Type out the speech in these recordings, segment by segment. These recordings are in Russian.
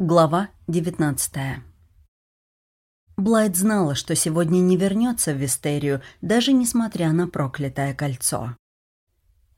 Глава 19 Блайт знала, что сегодня не вернется в Вистерию, даже несмотря на проклятое кольцо.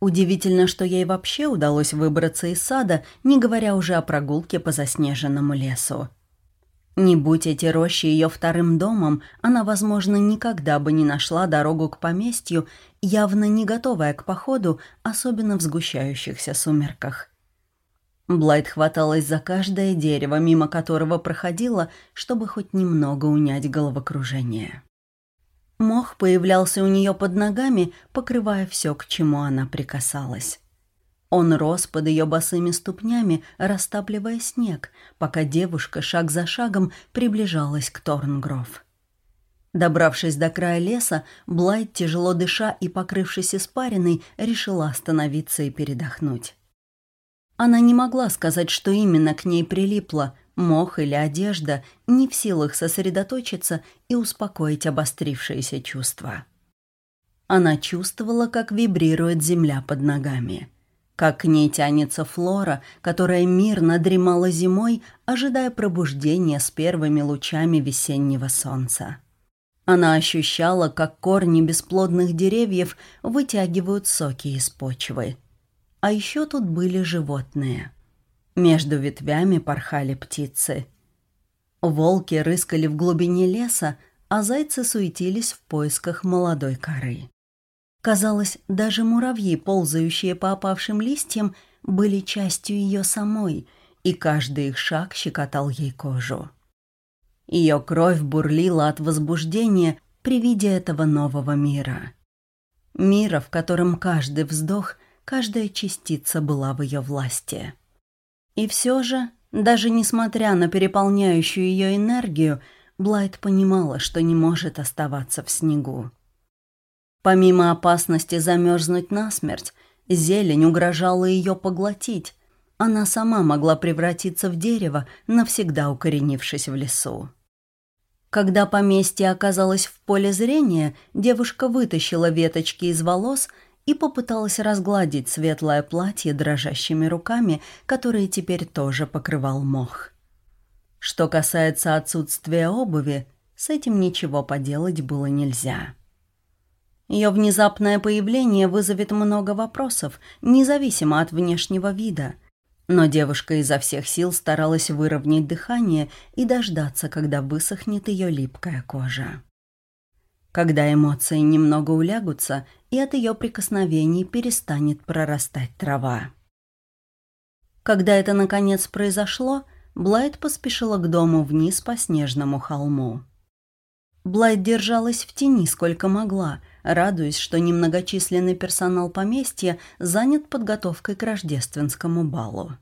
Удивительно, что ей вообще удалось выбраться из сада, не говоря уже о прогулке по заснеженному лесу. Не будь эти рощи ее вторым домом, она, возможно, никогда бы не нашла дорогу к поместью, явно не готовая к походу, особенно в сгущающихся сумерках. Блайт хваталась за каждое дерево, мимо которого проходила, чтобы хоть немного унять головокружение. Мох появлялся у нее под ногами, покрывая все, к чему она прикасалась. Он рос под ее босыми ступнями, растапливая снег, пока девушка шаг за шагом приближалась к Торнгров. Добравшись до края леса, Блайт, тяжело дыша и покрывшись испариной, решила остановиться и передохнуть. Она не могла сказать, что именно к ней прилипло, мох или одежда, не в силах сосредоточиться и успокоить обострившиеся чувства. Она чувствовала, как вибрирует земля под ногами. Как к ней тянется флора, которая мирно дремала зимой, ожидая пробуждения с первыми лучами весеннего солнца. Она ощущала, как корни бесплодных деревьев вытягивают соки из почвы – а еще тут были животные. Между ветвями порхали птицы. Волки рыскали в глубине леса, а зайцы суетились в поисках молодой коры. Казалось, даже муравьи, ползающие по опавшим листьям, были частью ее самой, и каждый их шаг щекотал ей кожу. Ее кровь бурлила от возбуждения при виде этого нового мира. Мира, в котором каждый вздох Каждая частица была в ее власти. И все же, даже несмотря на переполняющую ее энергию, Блайт понимала, что не может оставаться в снегу. Помимо опасности замерзнуть насмерть, зелень угрожала ее поглотить. Она сама могла превратиться в дерево, навсегда укоренившись в лесу. Когда поместье оказалось в поле зрения, девушка вытащила веточки из волос и попыталась разгладить светлое платье дрожащими руками, которые теперь тоже покрывал мох. Что касается отсутствия обуви, с этим ничего поделать было нельзя. Ее внезапное появление вызовет много вопросов, независимо от внешнего вида. Но девушка изо всех сил старалась выровнять дыхание и дождаться, когда высохнет ее липкая кожа. Когда эмоции немного улягутся, и от ее прикосновений перестанет прорастать трава. Когда это наконец произошло, Блайт поспешила к дому вниз по снежному холму. Блайт держалась в тени сколько могла, радуясь, что немногочисленный персонал поместья занят подготовкой к рождественскому балу.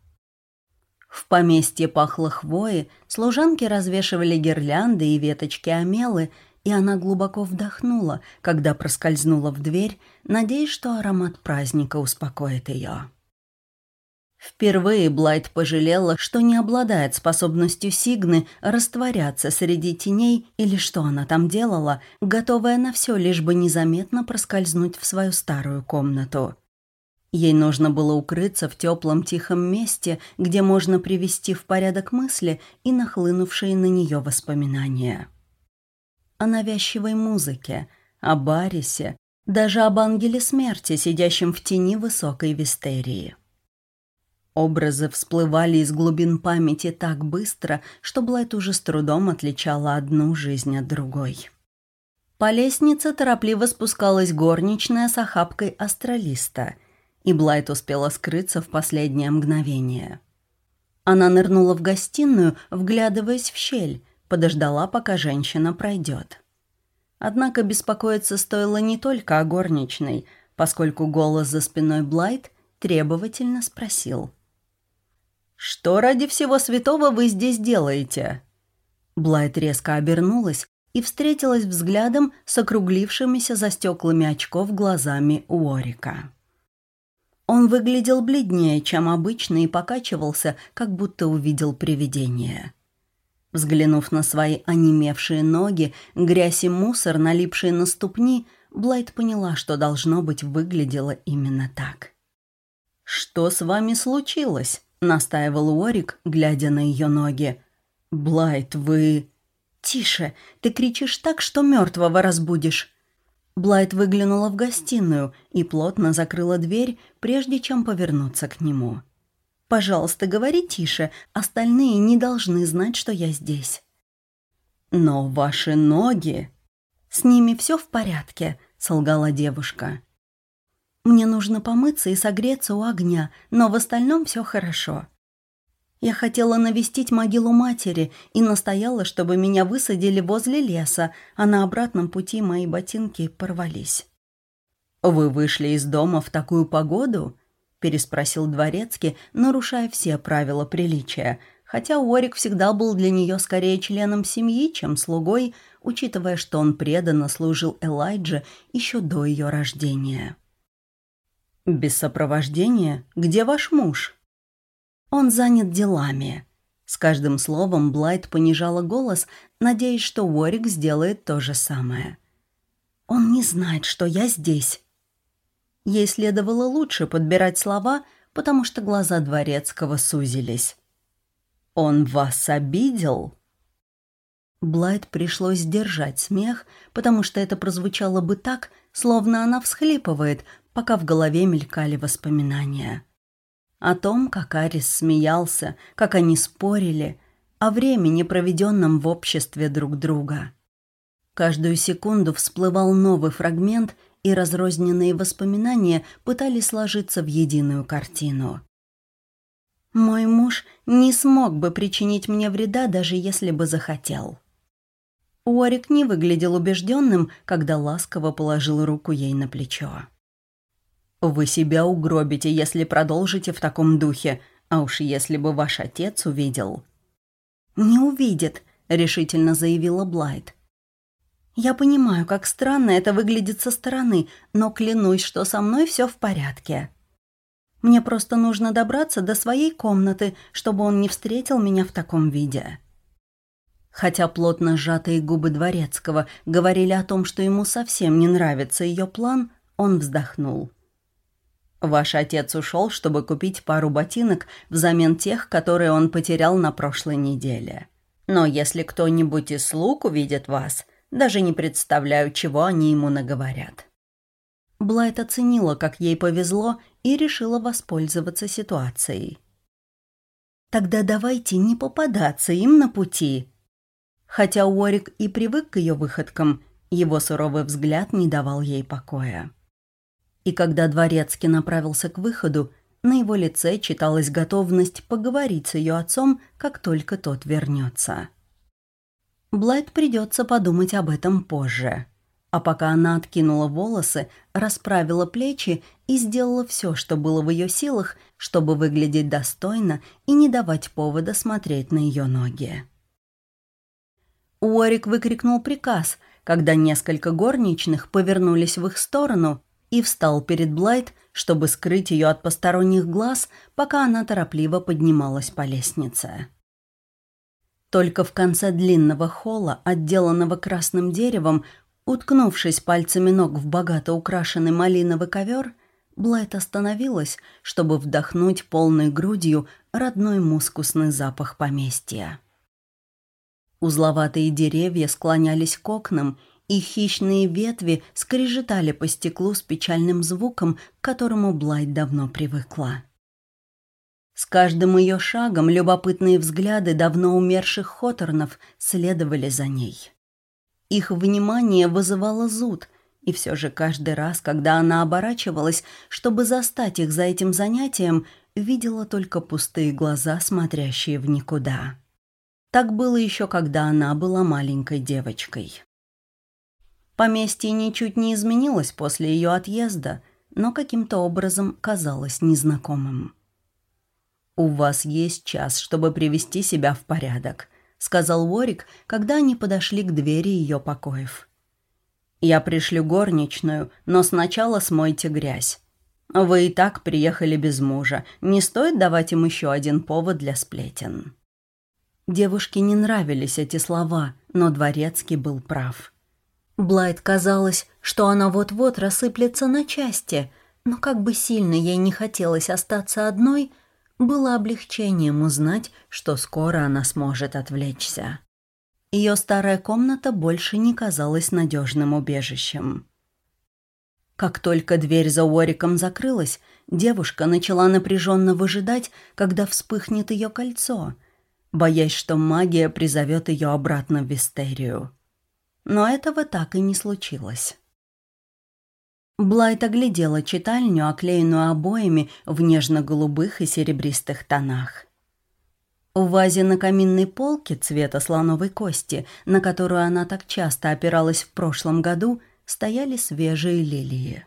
В поместье пахло хвоей, служанки развешивали гирлянды и веточки амелы, и она глубоко вдохнула, когда проскользнула в дверь, надеясь, что аромат праздника успокоит ее. Впервые Блайт пожалела, что не обладает способностью Сигны растворяться среди теней или что она там делала, готовая на все, лишь бы незаметно проскользнуть в свою старую комнату. Ей нужно было укрыться в теплом тихом месте, где можно привести в порядок мысли и нахлынувшие на нее воспоминания о навязчивой музыке, о Барисе, даже об ангеле смерти, сидящем в тени высокой вистерии. Образы всплывали из глубин памяти так быстро, что Блайт уже с трудом отличала одну жизнь от другой. По лестнице торопливо спускалась горничная с охапкой астралиста, и Блайт успела скрыться в последнее мгновение. Она нырнула в гостиную, вглядываясь в щель, подождала, пока женщина пройдет. Однако беспокоиться стоило не только о горничной, поскольку голос за спиной Блайт требовательно спросил. «Что ради всего святого вы здесь делаете?» Блайт резко обернулась и встретилась взглядом с округлившимися за стеклами очков глазами Уорика. Он выглядел бледнее, чем обычно, и покачивался, как будто увидел привидение. Взглянув на свои онемевшие ноги, грязь и мусор, налипшие на ступни, Блайт поняла, что должно быть выглядело именно так. «Что с вами случилось?» — настаивал Уорик, глядя на ее ноги. «Блайт, вы...» «Тише, ты кричишь так, что мертвого разбудишь». Блайт выглянула в гостиную и плотно закрыла дверь, прежде чем повернуться к нему. «Пожалуйста, говори тише, остальные не должны знать, что я здесь». «Но ваши ноги...» «С ними все в порядке», — солгала девушка. Мне нужно помыться и согреться у огня, но в остальном все хорошо. Я хотела навестить могилу матери и настояла, чтобы меня высадили возле леса, а на обратном пути мои ботинки порвались. «Вы вышли из дома в такую погоду?» – переспросил Дворецкий, нарушая все правила приличия, хотя Уорик всегда был для нее скорее членом семьи, чем слугой, учитывая, что он преданно служил Элайдже еще до ее рождения. «Без сопровождения? Где ваш муж?» «Он занят делами». С каждым словом Блайт понижала голос, надеясь, что Уорик сделает то же самое. «Он не знает, что я здесь». Ей следовало лучше подбирать слова, потому что глаза Дворецкого сузились. «Он вас обидел?» Блайт пришлось сдержать смех, потому что это прозвучало бы так, словно она всхлипывает, пока в голове мелькали воспоминания. О том, как Арис смеялся, как они спорили, о времени, проведенном в обществе друг друга. Каждую секунду всплывал новый фрагмент, и разрозненные воспоминания пытались сложиться в единую картину. «Мой муж не смог бы причинить мне вреда, даже если бы захотел». Уорик не выглядел убежденным, когда ласково положил руку ей на плечо. Вы себя угробите, если продолжите в таком духе, а уж если бы ваш отец увидел...» «Не увидит», — решительно заявила Блайт. «Я понимаю, как странно это выглядит со стороны, но клянусь, что со мной все в порядке. Мне просто нужно добраться до своей комнаты, чтобы он не встретил меня в таком виде». Хотя плотно сжатые губы Дворецкого говорили о том, что ему совсем не нравится ее план, он вздохнул. Ваш отец ушел, чтобы купить пару ботинок взамен тех, которые он потерял на прошлой неделе. Но если кто-нибудь из слуг увидит вас, даже не представляю, чего они ему наговорят». Блайт оценила, как ей повезло, и решила воспользоваться ситуацией. «Тогда давайте не попадаться им на пути». Хотя Уорик и привык к ее выходкам, его суровый взгляд не давал ей покоя и когда Дворецкий направился к выходу, на его лице читалась готовность поговорить с ее отцом, как только тот вернется. Блайт придется подумать об этом позже. А пока она откинула волосы, расправила плечи и сделала все, что было в ее силах, чтобы выглядеть достойно и не давать повода смотреть на ее ноги. Уорик выкрикнул приказ, когда несколько горничных повернулись в их сторону и встал перед Блайт, чтобы скрыть ее от посторонних глаз, пока она торопливо поднималась по лестнице. Только в конце длинного холла, отделанного красным деревом, уткнувшись пальцами ног в богато украшенный малиновый ковер, Блайт остановилась, чтобы вдохнуть полной грудью родной мускусный запах поместья. Узловатые деревья склонялись к окнам, и хищные ветви скрежетали по стеклу с печальным звуком, к которому Блайт давно привыкла. Каждым ее шагом любопытные взгляды давно умерших Хоторнов следовали за ней. Их внимание вызывало зуд, и все же каждый раз, когда она оборачивалась, чтобы застать их за этим занятием, видела только пустые глаза, смотрящие в никуда. Так было еще, когда она была маленькой девочкой. Поместье ничуть не изменилось после ее отъезда, но каким-то образом казалось незнакомым. «У вас есть час, чтобы привести себя в порядок», — сказал Ворик, когда они подошли к двери ее покоев. «Я пришлю горничную, но сначала смойте грязь. Вы и так приехали без мужа. Не стоит давать им еще один повод для сплетен». Девушке не нравились эти слова, но Дворецкий был прав. Блайт казалось, что она вот-вот рассыплется на части, но как бы сильно ей не хотелось остаться одной, было облегчением узнать, что скоро она сможет отвлечься. Ее старая комната больше не казалась надежным убежищем. Как только дверь за Уориком закрылась, девушка начала напряженно выжидать, когда вспыхнет ее кольцо, боясь, что магия призовет ее обратно в Вистерию. Но этого так и не случилось. Блайт оглядела читальню, оклеенную обоями в нежно-голубых и серебристых тонах. В вазе на каминной полке цвета слоновой кости, на которую она так часто опиралась в прошлом году, стояли свежие лилии.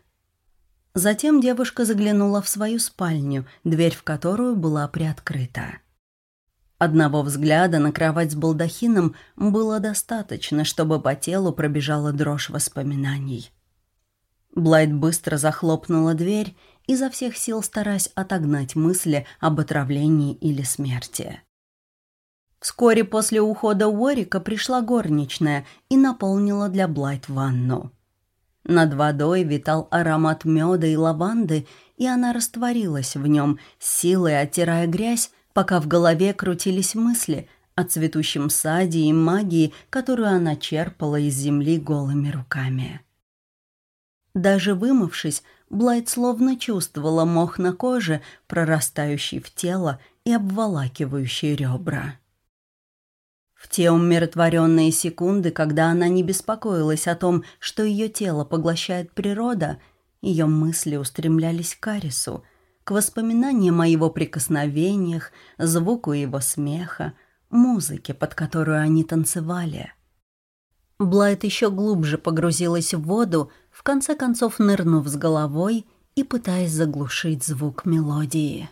Затем девушка заглянула в свою спальню, дверь в которую была приоткрыта. Одного взгляда на кровать с балдахином было достаточно, чтобы по телу пробежала дрожь воспоминаний. Блайт быстро захлопнула дверь, изо всех сил стараясь отогнать мысли об отравлении или смерти. Вскоре после ухода Уорика пришла горничная и наполнила для Блайт ванну. Над водой витал аромат меда и лаванды, и она растворилась в нем, силой оттирая грязь, пока в голове крутились мысли о цветущем саде и магии, которую она черпала из земли голыми руками. Даже вымывшись, Блайт словно чувствовала мох на коже, прорастающий в тело и обволакивающий ребра. В те умиротворенные секунды, когда она не беспокоилась о том, что ее тело поглощает природа, ее мысли устремлялись к Арису, к воспоминаниям о его прикосновениях, звуку его смеха, музыке, под которую они танцевали. Блайт еще глубже погрузилась в воду, в конце концов нырнув с головой и пытаясь заглушить звук мелодии.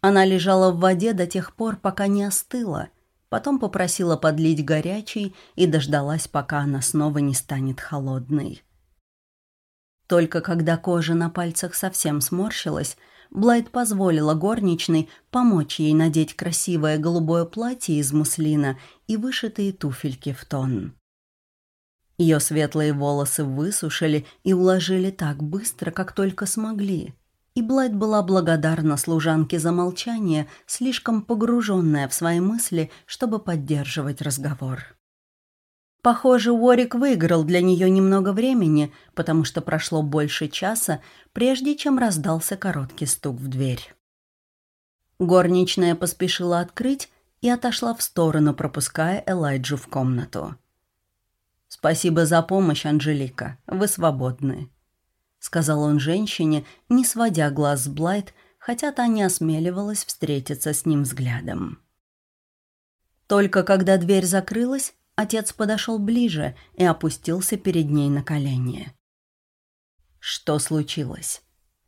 Она лежала в воде до тех пор, пока не остыла — потом попросила подлить горячий и дождалась, пока она снова не станет холодной. Только когда кожа на пальцах совсем сморщилась, Блайт позволила горничной помочь ей надеть красивое голубое платье из муслина и вышитые туфельки в тон. Ее светлые волосы высушили и уложили так быстро, как только смогли и Блайт была благодарна служанке за молчание, слишком погруженная в свои мысли, чтобы поддерживать разговор. Похоже, Уорик выиграл для нее немного времени, потому что прошло больше часа, прежде чем раздался короткий стук в дверь. Горничная поспешила открыть и отошла в сторону, пропуская Элайджу в комнату. «Спасибо за помощь, Анжелика. Вы свободны», — сказал он женщине, не сводя глаз с Блайт, хотя та не осмеливалась встретиться с ним взглядом. Только когда дверь закрылась, отец подошел ближе и опустился перед ней на колени. Что случилось?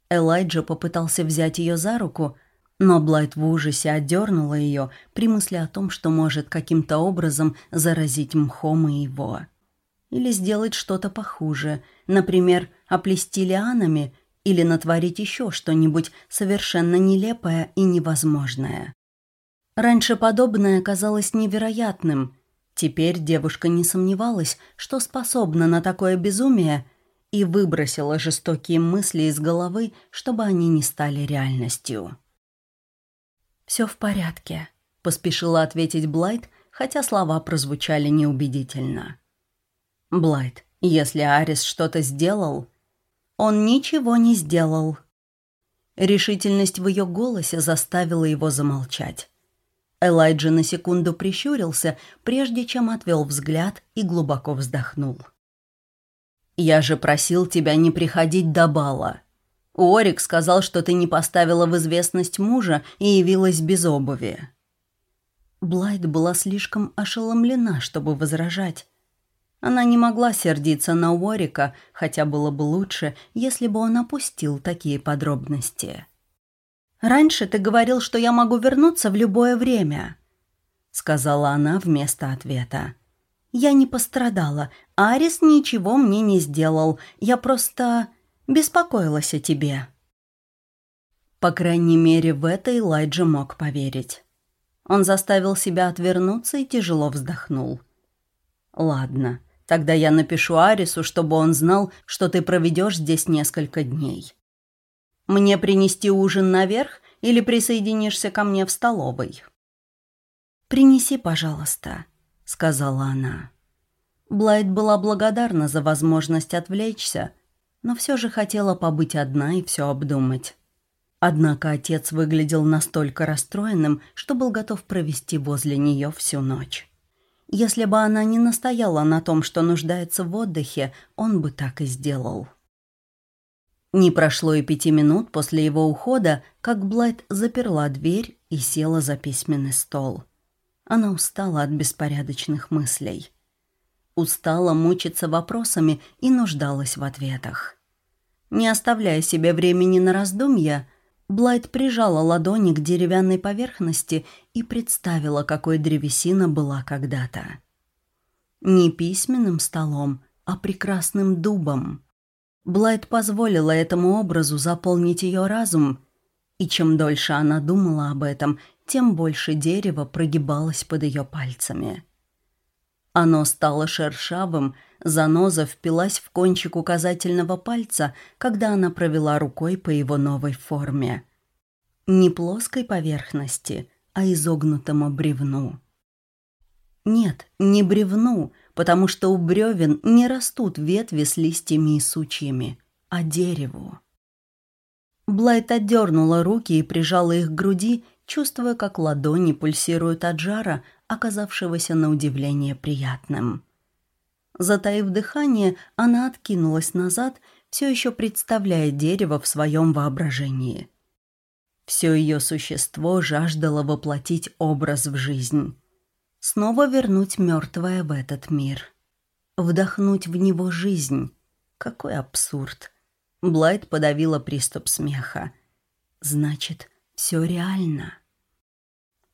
Элайджа попытался взять ее за руку, но Блайт в ужасе отдернула ее при мысли о том, что может каким-то образом заразить мхом и его. Или сделать что-то похуже, например, оплести лианами или натворить еще что-нибудь совершенно нелепое и невозможное. Раньше подобное казалось невероятным. Теперь девушка не сомневалась, что способна на такое безумие, и выбросила жестокие мысли из головы, чтобы они не стали реальностью. «Все в порядке», — поспешила ответить Блайт, хотя слова прозвучали неубедительно. «Блайт, если Арис что-то сделал, он ничего не сделал. Решительность в ее голосе заставила его замолчать. Элайджа на секунду прищурился, прежде чем отвел взгляд и глубоко вздохнул. «Я же просил тебя не приходить до бала. Уорик сказал, что ты не поставила в известность мужа и явилась без обуви». Блайт была слишком ошеломлена, чтобы возражать. Она не могла сердиться на Уорика, хотя было бы лучше, если бы он опустил такие подробности. «Раньше ты говорил, что я могу вернуться в любое время», — сказала она вместо ответа. «Я не пострадала. Арис ничего мне не сделал. Я просто беспокоилась о тебе». По крайней мере, в это Элайджа мог поверить. Он заставил себя отвернуться и тяжело вздохнул. «Ладно». Тогда я напишу Арису, чтобы он знал, что ты проведешь здесь несколько дней. Мне принести ужин наверх или присоединишься ко мне в столовой?» «Принеси, пожалуйста», — сказала она. Блайт была благодарна за возможность отвлечься, но все же хотела побыть одна и все обдумать. Однако отец выглядел настолько расстроенным, что был готов провести возле нее всю ночь. Если бы она не настояла на том, что нуждается в отдыхе, он бы так и сделал. Не прошло и пяти минут после его ухода, как Блайт заперла дверь и села за письменный стол. Она устала от беспорядочных мыслей. Устала мучиться вопросами и нуждалась в ответах. Не оставляя себе времени на раздумья, Блайт прижала ладони к деревянной поверхности и представила, какой древесина была когда-то. Не письменным столом, а прекрасным дубом. Блайт позволила этому образу заполнить ее разум, и чем дольше она думала об этом, тем больше дерево прогибалось под ее пальцами. Оно стало шершавым, заноза впилась в кончик указательного пальца, когда она провела рукой по его новой форме. Не плоской поверхности, а изогнутому бревну. Нет, не бревну, потому что у бревен не растут ветви с листьями и сучьями, а дереву. Блайт отдернула руки и прижала их к груди, чувствуя, как ладони пульсируют от жара, оказавшегося на удивление приятным. Затаив дыхание, она откинулась назад, все еще представляя дерево в своем воображении. Все ее существо жаждало воплотить образ в жизнь. Снова вернуть мертвое в этот мир. Вдохнуть в него жизнь. Какой абсурд. Блайт подавила приступ смеха. Значит, все реально.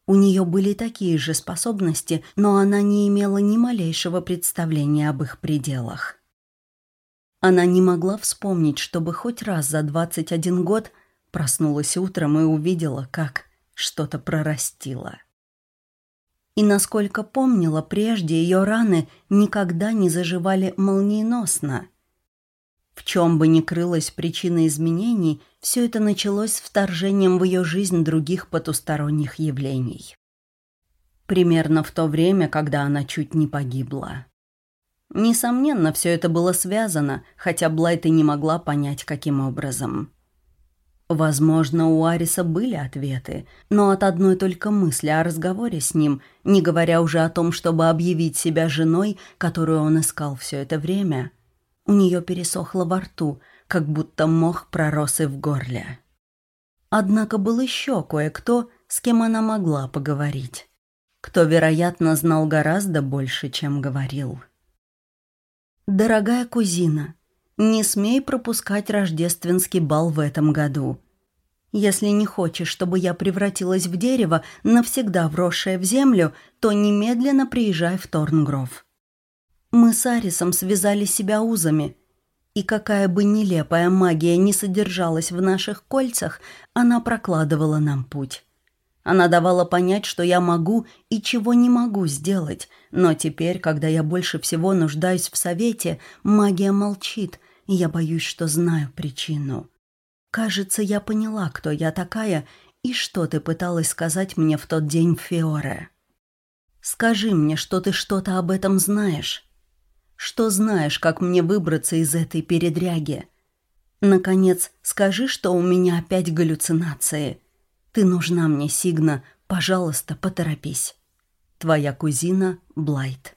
У нее были такие же способности, но она не имела ни малейшего представления об их пределах. Она не могла вспомнить, чтобы хоть раз за 21 год проснулась утром и увидела, как что-то прорастило. И насколько помнила, прежде ее раны никогда не заживали молниеносно – в чем бы ни крылась причина изменений, все это началось вторжением в ее жизнь других потусторонних явлений. Примерно в то время, когда она чуть не погибла. Несомненно, все это было связано, хотя Блайт и не могла понять, каким образом. Возможно, у Ариса были ответы, но от одной только мысли о разговоре с ним, не говоря уже о том, чтобы объявить себя женой, которую он искал все это время – у нее пересохло во рту, как будто мох пророс и в горле. Однако был еще кое-кто, с кем она могла поговорить. Кто, вероятно, знал гораздо больше, чем говорил. «Дорогая кузина, не смей пропускать рождественский бал в этом году. Если не хочешь, чтобы я превратилась в дерево, навсегда вросшее в землю, то немедленно приезжай в Торнгров. Мы с Арисом связали себя узами, и какая бы нелепая магия не содержалась в наших кольцах, она прокладывала нам путь. Она давала понять, что я могу и чего не могу сделать, но теперь, когда я больше всего нуждаюсь в совете, магия молчит, и я боюсь, что знаю причину. Кажется, я поняла, кто я такая и что ты пыталась сказать мне в тот день в Фиоре. Скажи мне, что ты что-то об этом знаешь. Что знаешь, как мне выбраться из этой передряги? Наконец, скажи, что у меня опять галлюцинации. Ты нужна мне, Сигна. Пожалуйста, поторопись. Твоя кузина Блайт.